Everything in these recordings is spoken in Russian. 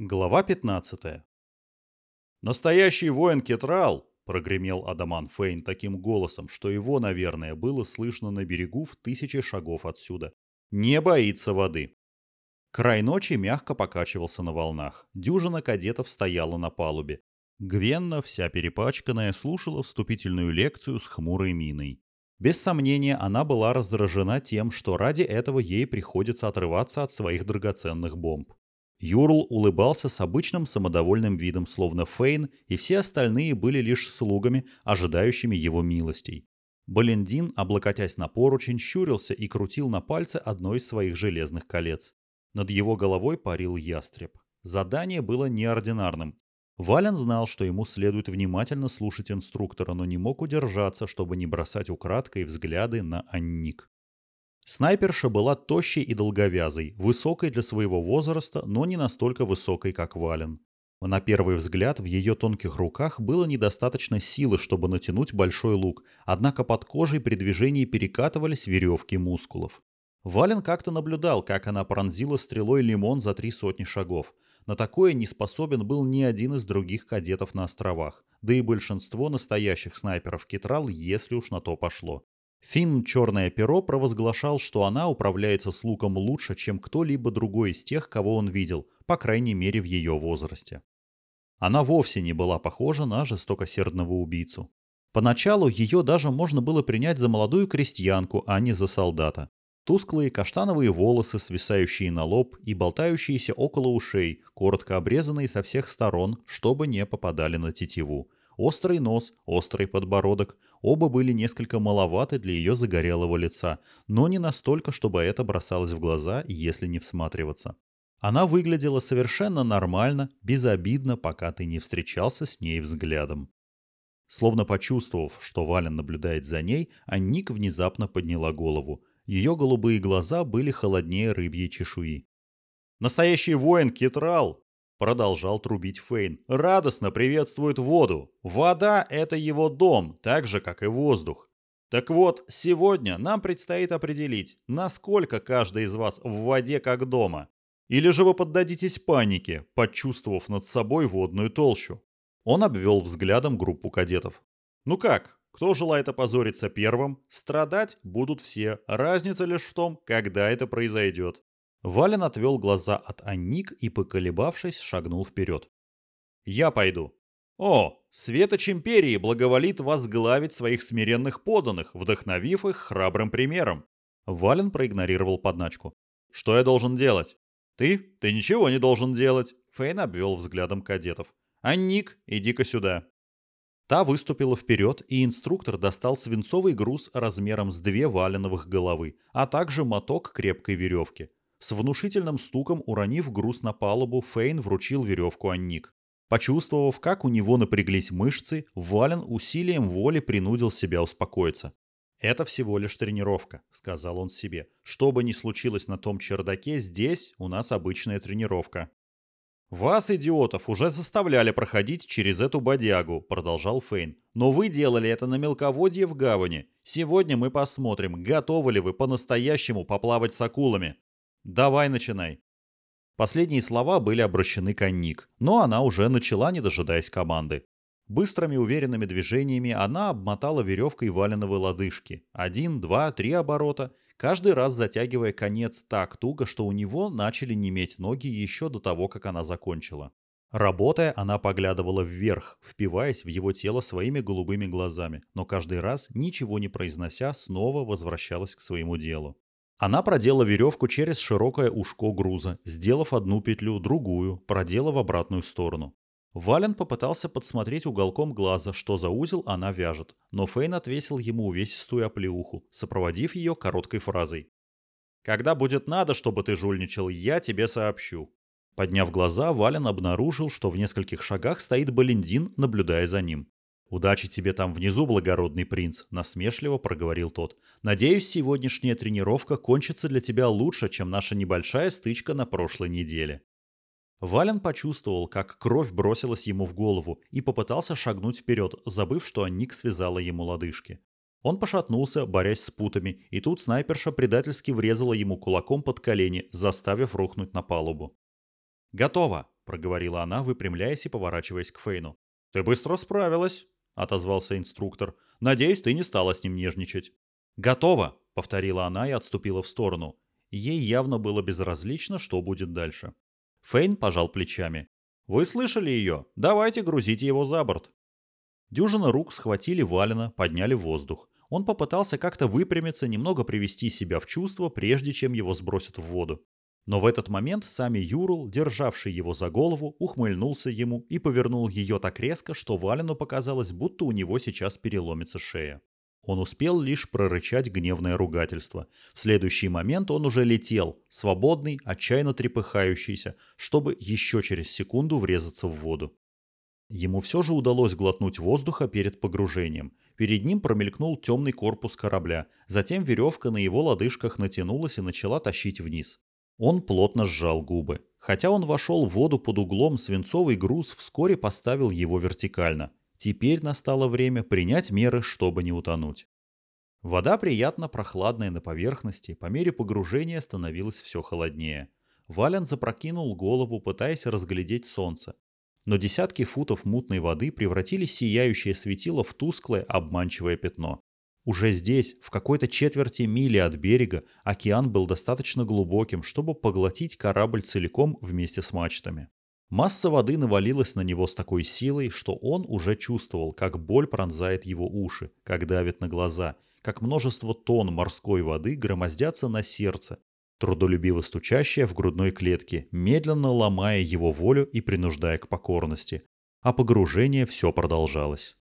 Глава 15. «Настоящий воин Кетрал!» – прогремел Адаман Фейн таким голосом, что его, наверное, было слышно на берегу в тысячи шагов отсюда. «Не боится воды!» Край ночи мягко покачивался на волнах. Дюжина кадетов стояла на палубе. Гвенна, вся перепачканная, слушала вступительную лекцию с хмурой миной. Без сомнения, она была раздражена тем, что ради этого ей приходится отрываться от своих драгоценных бомб. Юрл улыбался с обычным самодовольным видом, словно Фейн и все остальные были лишь слугами, ожидающими его милостей. Балендин, облокотясь на поручень, щурился и крутил на пальце одно из своих железных колец. Над его головой парил ястреб. Задание было неординарным. Вален знал, что ему следует внимательно слушать инструктора, но не мог удержаться, чтобы не бросать украдкой взгляды на Анник. Снайперша была тощей и долговязой, высокой для своего возраста, но не настолько высокой, как Вален. На первый взгляд в ее тонких руках было недостаточно силы, чтобы натянуть большой лук, однако под кожей при движении перекатывались веревки мускулов. Вален как-то наблюдал, как она пронзила стрелой лимон за три сотни шагов. На такое не способен был ни один из других кадетов на островах, да и большинство настоящих снайперов Китрал, если уж на то пошло. Финн Черное Перо провозглашал, что она управляется с луком лучше, чем кто-либо другой из тех, кого он видел, по крайней мере в ее возрасте. Она вовсе не была похожа на жестокосердного убийцу. Поначалу ее даже можно было принять за молодую крестьянку, а не за солдата. Тусклые каштановые волосы, свисающие на лоб и болтающиеся около ушей, коротко обрезанные со всех сторон, чтобы не попадали на тетиву. Острый нос, острый подбородок, оба были несколько маловаты для ее загорелого лица, но не настолько, чтобы это бросалось в глаза, если не всматриваться. Она выглядела совершенно нормально, безобидно, пока ты не встречался с ней взглядом. Словно почувствовав, что Вален наблюдает за ней, Анник внезапно подняла голову. Ее голубые глаза были холоднее рыбьей чешуи. «Настоящий воин Китрал!» Продолжал трубить Фейн. Радостно приветствует воду. Вода – это его дом, так же, как и воздух. Так вот, сегодня нам предстоит определить, насколько каждый из вас в воде как дома. Или же вы поддадитесь панике, почувствовав над собой водную толщу. Он обвел взглядом группу кадетов. Ну как, кто желает опозориться первым, страдать будут все. Разница лишь в том, когда это произойдет. Вален отвел глаза от Анник и, поколебавшись, шагнул вперед. «Я пойду». «О, Светоч Империи благоволит возглавить своих смиренных поданных, вдохновив их храбрым примером». Вален проигнорировал подначку. «Что я должен делать?» «Ты? Ты ничего не должен делать!» Фейн обвел взглядом кадетов. «Анник, иди-ка сюда!» Та выступила вперед, и инструктор достал свинцовый груз размером с две валеновых головы, а также моток крепкой веревки. С внушительным стуком уронив груз на палубу, Фейн вручил веревку Анник. Почувствовав, как у него напряглись мышцы, Вален усилием воли принудил себя успокоиться. «Это всего лишь тренировка», — сказал он себе. «Что бы ни случилось на том чердаке, здесь у нас обычная тренировка». «Вас, идиотов, уже заставляли проходить через эту бодягу», — продолжал Фейн. «Но вы делали это на мелководье в гавани. Сегодня мы посмотрим, готовы ли вы по-настоящему поплавать с акулами». «Давай начинай». Последние слова были обращены к Анник, но она уже начала, не дожидаясь команды. Быстрыми уверенными движениями она обмотала веревкой валеновые лодыжки. Один, два, три оборота, каждый раз затягивая конец так туго, что у него начали неметь ноги еще до того, как она закончила. Работая, она поглядывала вверх, впиваясь в его тело своими голубыми глазами, но каждый раз, ничего не произнося, снова возвращалась к своему делу. Она продела веревку через широкое ушко груза, сделав одну петлю, другую, продела в обратную сторону. Вален попытался подсмотреть уголком глаза, что за узел она вяжет, но Фейн отвесил ему увесистую оплеуху, сопроводив ее короткой фразой. «Когда будет надо, чтобы ты жульничал, я тебе сообщу». Подняв глаза, Вален обнаружил, что в нескольких шагах стоит Балендин, наблюдая за ним. «Удачи тебе там внизу, благородный принц», — насмешливо проговорил тот. «Надеюсь, сегодняшняя тренировка кончится для тебя лучше, чем наша небольшая стычка на прошлой неделе». Вален почувствовал, как кровь бросилась ему в голову и попытался шагнуть вперед, забыв, что Ник связала ему лодыжки. Он пошатнулся, борясь с путами, и тут снайперша предательски врезала ему кулаком под колени, заставив рухнуть на палубу. «Готово!» проговорила она, выпрямляясь и поворачиваясь к Фейну. «Ты быстро справилась», — отозвался инструктор. «Надеюсь, ты не стала с ним нежничать». «Готово», — повторила она и отступила в сторону. Ей явно было безразлично, что будет дальше. Фейн пожал плечами. «Вы слышали ее? Давайте грузите его за борт». Дюжина рук схватили Валина, подняли в воздух. Он попытался как-то выпрямиться, немного привести себя в чувство, прежде чем его сбросят в воду. Но в этот момент сами Юрл, державший его за голову, ухмыльнулся ему и повернул ее так резко, что Валину показалось, будто у него сейчас переломится шея. Он успел лишь прорычать гневное ругательство. В следующий момент он уже летел, свободный, отчаянно трепыхающийся, чтобы еще через секунду врезаться в воду. Ему все же удалось глотнуть воздуха перед погружением. Перед ним промелькнул темный корпус корабля, затем веревка на его лодыжках натянулась и начала тащить вниз. Он плотно сжал губы. Хотя он вошел в воду под углом, свинцовый груз вскоре поставил его вертикально. Теперь настало время принять меры, чтобы не утонуть. Вода приятно прохладная на поверхности, по мере погружения становилось все холоднее. Вален запрокинул голову, пытаясь разглядеть солнце но десятки футов мутной воды превратили сияющее светило в тусклое обманчивое пятно. Уже здесь, в какой-то четверти мили от берега, океан был достаточно глубоким, чтобы поглотить корабль целиком вместе с мачтами. Масса воды навалилась на него с такой силой, что он уже чувствовал, как боль пронзает его уши, как давит на глаза, как множество тонн морской воды громоздятся на сердце, трудолюбиво стучащая в грудной клетке, медленно ломая его волю и принуждая к покорности. А погружение все продолжалось.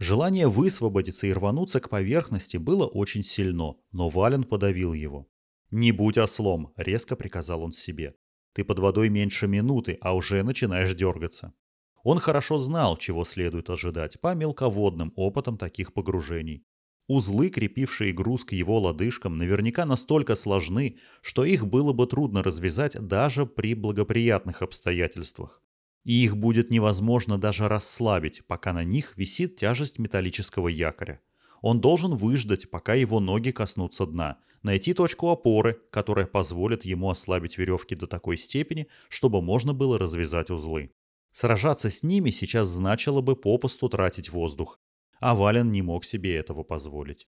Желание высвободиться и рвануться к поверхности было очень сильно, но Вален подавил его. «Не будь ослом», — резко приказал он себе. «Ты под водой меньше минуты, а уже начинаешь дергаться». Он хорошо знал, чего следует ожидать по мелководным опытам таких погружений. Узлы, крепившие груз к его лодыжкам, наверняка настолько сложны, что их было бы трудно развязать даже при благоприятных обстоятельствах. И их будет невозможно даже расслабить, пока на них висит тяжесть металлического якоря. Он должен выждать, пока его ноги коснутся дна, найти точку опоры, которая позволит ему ослабить веревки до такой степени, чтобы можно было развязать узлы. Сражаться с ними сейчас значило бы попусту тратить воздух, а Вален не мог себе этого позволить.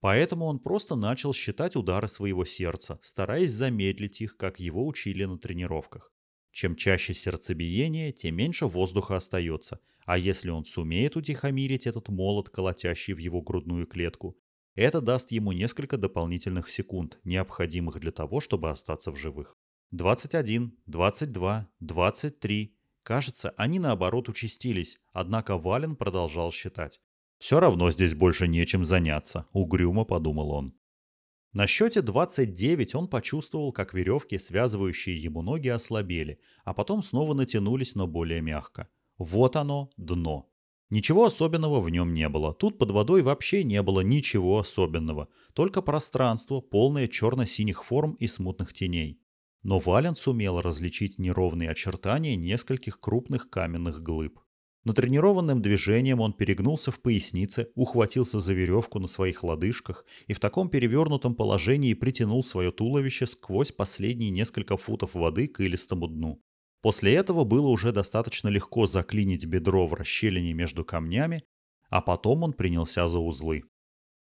Поэтому он просто начал считать удары своего сердца, стараясь замедлить их, как его учили на тренировках. Чем чаще сердцебиение, тем меньше воздуха остается, а если он сумеет утихомирить этот молот, колотящий в его грудную клетку, это даст ему несколько дополнительных секунд, необходимых для того, чтобы остаться в живых. 21, 22, 23. Кажется, они наоборот участились, однако Вален продолжал считать. «Все равно здесь больше нечем заняться», — угрюмо подумал он. На счете 29 он почувствовал, как веревки, связывающие ему ноги, ослабели, а потом снова натянулись, но более мягко. Вот оно, дно. Ничего особенного в нем не было. Тут под водой вообще не было ничего особенного. Только пространство, полное черно-синих форм и смутных теней. Но Вален сумел различить неровные очертания нескольких крупных каменных глыб. Натренированным движением он перегнулся в пояснице, ухватился за веревку на своих лодыжках и в таком перевернутом положении притянул свое туловище сквозь последние несколько футов воды к илистому дну. После этого было уже достаточно легко заклинить бедро в расщелине между камнями, а потом он принялся за узлы.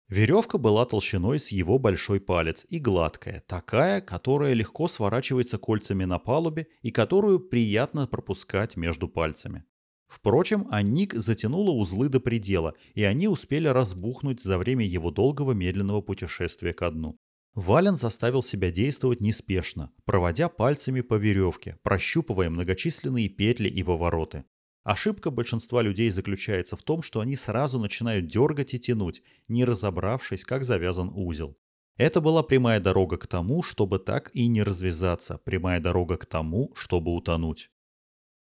Веревка была толщиной с его большой палец и гладкая, такая, которая легко сворачивается кольцами на палубе и которую приятно пропускать между пальцами. Впрочем, Анник затянула узлы до предела, и они успели разбухнуть за время его долгого медленного путешествия ко дну. Вален заставил себя действовать неспешно, проводя пальцами по веревке, прощупывая многочисленные петли и повороты. Ошибка большинства людей заключается в том, что они сразу начинают дергать и тянуть, не разобравшись, как завязан узел. Это была прямая дорога к тому, чтобы так и не развязаться, прямая дорога к тому, чтобы утонуть.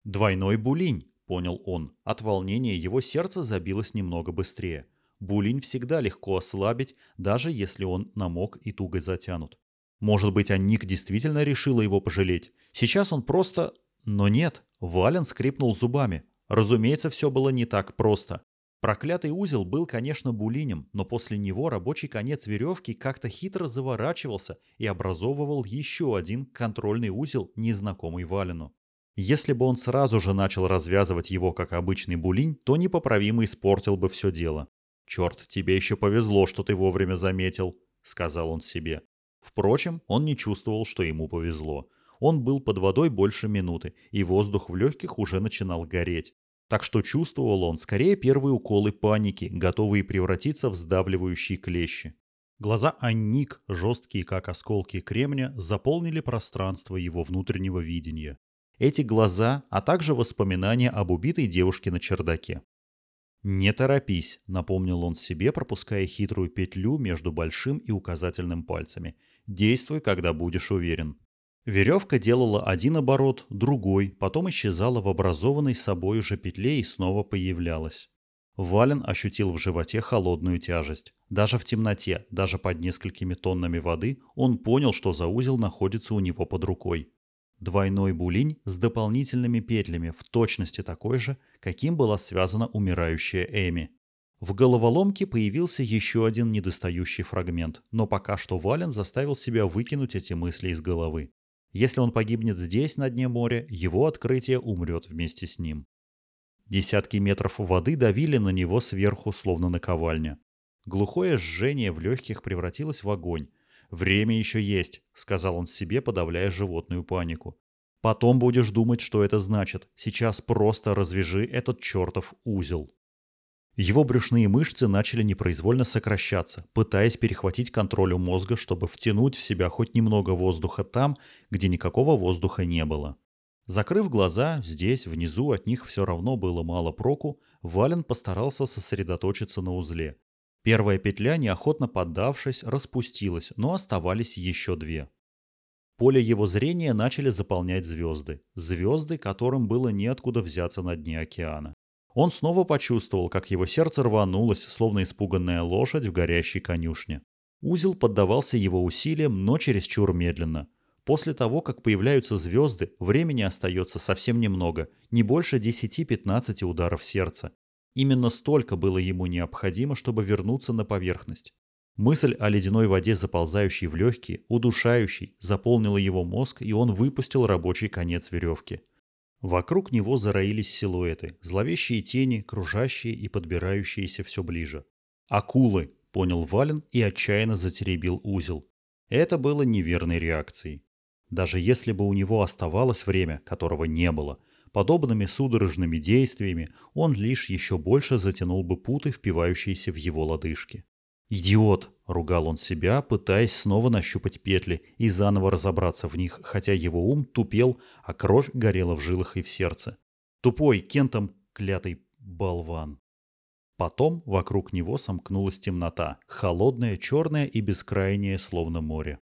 Двойной булинь понял он. От волнения его сердце забилось немного быстрее. Булинь всегда легко ослабить, даже если он намок и туго затянут. Может быть, Анник действительно решила его пожалеть. Сейчас он просто... Но нет, Вален скрипнул зубами. Разумеется, все было не так просто. Проклятый узел был, конечно, булинем, но после него рабочий конец веревки как-то хитро заворачивался и образовывал еще один контрольный узел, незнакомый Валену. Если бы он сразу же начал развязывать его как обычный булинь, то непоправимо испортил бы все дело. «Черт, тебе еще повезло, что ты вовремя заметил», — сказал он себе. Впрочем, он не чувствовал, что ему повезло. Он был под водой больше минуты, и воздух в легких уже начинал гореть. Так что чувствовал он скорее первые уколы паники, готовые превратиться в сдавливающие клещи. Глаза Анник, жесткие как осколки кремня, заполнили пространство его внутреннего видения. Эти глаза, а также воспоминания об убитой девушке на чердаке. «Не торопись», — напомнил он себе, пропуская хитрую петлю между большим и указательным пальцами. «Действуй, когда будешь уверен». Веревка делала один оборот, другой, потом исчезала в образованной собой уже петле и снова появлялась. Вален ощутил в животе холодную тяжесть. Даже в темноте, даже под несколькими тоннами воды, он понял, что за узел находится у него под рукой. Двойной булинь с дополнительными петлями, в точности такой же, каким была связана умирающая Эми. В головоломке появился еще один недостающий фрагмент, но пока что Вален заставил себя выкинуть эти мысли из головы. Если он погибнет здесь, на дне моря, его открытие умрет вместе с ним. Десятки метров воды давили на него сверху, словно наковальня. Глухое жжение в легких превратилось в огонь. «Время еще есть», — сказал он себе, подавляя животную панику. «Потом будешь думать, что это значит. Сейчас просто развяжи этот чертов узел». Его брюшные мышцы начали непроизвольно сокращаться, пытаясь перехватить контроль у мозга, чтобы втянуть в себя хоть немного воздуха там, где никакого воздуха не было. Закрыв глаза, здесь, внизу, от них все равно было мало проку, Вален постарался сосредоточиться на узле. Первая петля, неохотно поддавшись, распустилась, но оставались еще две. Поле его зрения начали заполнять звезды. Звезды, которым было неоткуда взяться на дне океана. Он снова почувствовал, как его сердце рванулось, словно испуганная лошадь в горящей конюшне. Узел поддавался его усилиям, но чересчур медленно. После того, как появляются звезды, времени остается совсем немного, не больше 10-15 ударов сердца. Именно столько было ему необходимо, чтобы вернуться на поверхность. Мысль о ледяной воде, заползающей в легкие, удушающей, заполнила его мозг, и он выпустил рабочий конец веревки. Вокруг него зароились силуэты, зловещие тени, кружащие и подбирающиеся все ближе. «Акулы!» — понял Вален и отчаянно затеребил узел. Это было неверной реакцией. Даже если бы у него оставалось время, которого не было, подобными судорожными действиями он лишь еще больше затянул бы путы, впивающиеся в его лодыжки. «Идиот!» — ругал он себя, пытаясь снова нащупать петли и заново разобраться в них, хотя его ум тупел, а кровь горела в жилах и в сердце. Тупой, кентом клятый болван. Потом вокруг него сомкнулась темнота, холодная, черная и бескрайняя, словно море.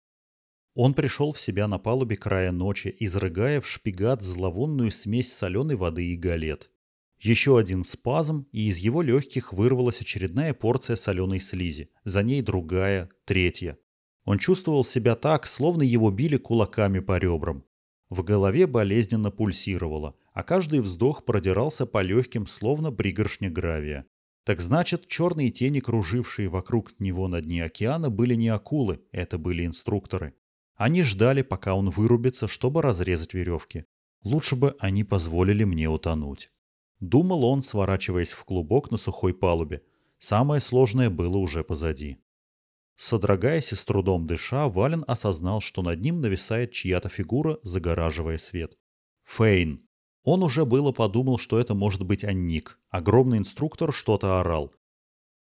Он пришел в себя на палубе края ночи, изрыгая в шпигат зловонную смесь соленой воды и галет. Еще один спазм, и из его легких вырвалась очередная порция соленой слизи, за ней другая, третья. Он чувствовал себя так, словно его били кулаками по ребрам. В голове болезненно пульсировало, а каждый вздох продирался по легким, словно пригоршня гравия. Так значит, черные тени, кружившие вокруг него на дне океана, были не акулы, это были инструкторы. Они ждали, пока он вырубится, чтобы разрезать веревки. Лучше бы они позволили мне утонуть. Думал он, сворачиваясь в клубок на сухой палубе. Самое сложное было уже позади. Содрогаясь и с трудом дыша, Вален осознал, что над ним нависает чья-то фигура, загораживая свет. Фейн. Он уже было подумал, что это может быть Анник. Огромный инструктор что-то орал.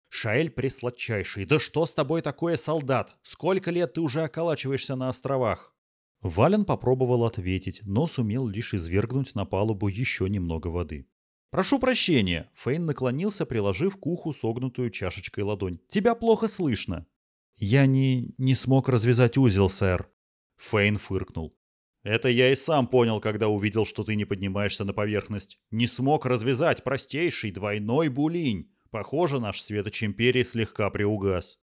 «Шаэль присладчайший, да что с тобой такое, солдат? Сколько лет ты уже околачиваешься на островах?» Вален попробовал ответить, но сумел лишь извергнуть на палубу еще немного воды. «Прошу прощения!» Фейн наклонился, приложив к уху согнутую чашечкой ладонь. «Тебя плохо слышно!» «Я не... не смог развязать узел, сэр!» Фейн фыркнул. «Это я и сам понял, когда увидел, что ты не поднимаешься на поверхность. Не смог развязать простейший двойной булинь. Похоже, наш светоч империи слегка приугас».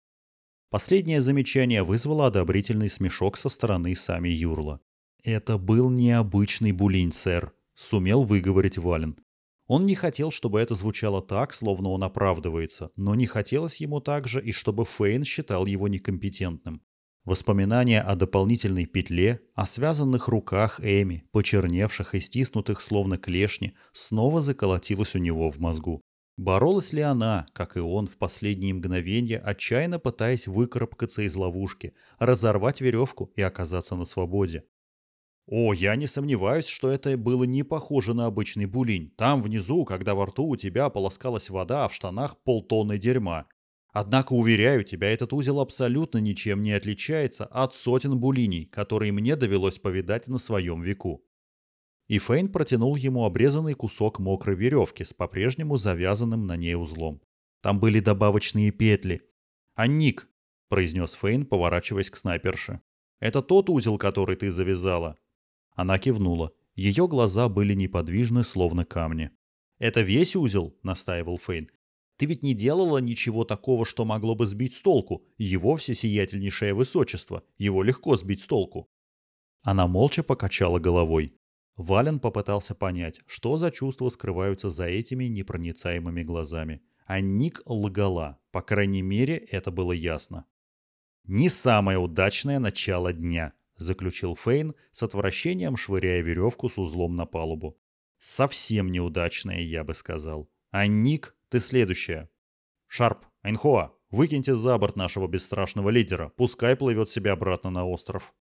Последнее замечание вызвало одобрительный смешок со стороны сами Юрла. «Это был необычный булинь, сэр», — сумел выговорить Вален. Он не хотел, чтобы это звучало так, словно он оправдывается, но не хотелось ему также и чтобы Фейн считал его некомпетентным. Воспоминания о дополнительной петле, о связанных руках Эми, почерневших и стиснутых словно клешни, снова заколотилось у него в мозгу. Боролась ли она, как и он, в последние мгновения, отчаянно пытаясь выкарабкаться из ловушки, разорвать веревку и оказаться на свободе? О, я не сомневаюсь, что это было не похоже на обычный булинь. Там внизу, когда во рту у тебя полоскалась вода, а в штанах полтонны дерьма. Однако, уверяю тебя, этот узел абсолютно ничем не отличается от сотен булиней, которые мне довелось повидать на своем веку. И Фейн протянул ему обрезанный кусок мокрой веревки с по-прежнему завязанным на ней узлом. Там были добавочные петли. «А Ник», — произнес Фейн, поворачиваясь к снайперше, — «это тот узел, который ты завязала?» Она кивнула. Ее глаза были неподвижны, словно камни. «Это весь узел?» — настаивал Фейн. Ты ведь не делала ничего такого, что могло бы сбить с толку. Его всесиятельнейшее высочество. Его легко сбить с толку. Она молча покачала головой. Вален попытался понять, что за чувства скрываются за этими непроницаемыми глазами. А Ник лгала. По крайней мере, это было ясно. «Не самое удачное начало дня», — заключил Фейн, с отвращением швыряя веревку с узлом на палубу. «Совсем неудачное, я бы сказал. А Ник ты следующая. Шарп, Айнхоа, выкиньте за борт нашего бесстрашного лидера, пускай плывет себе обратно на остров.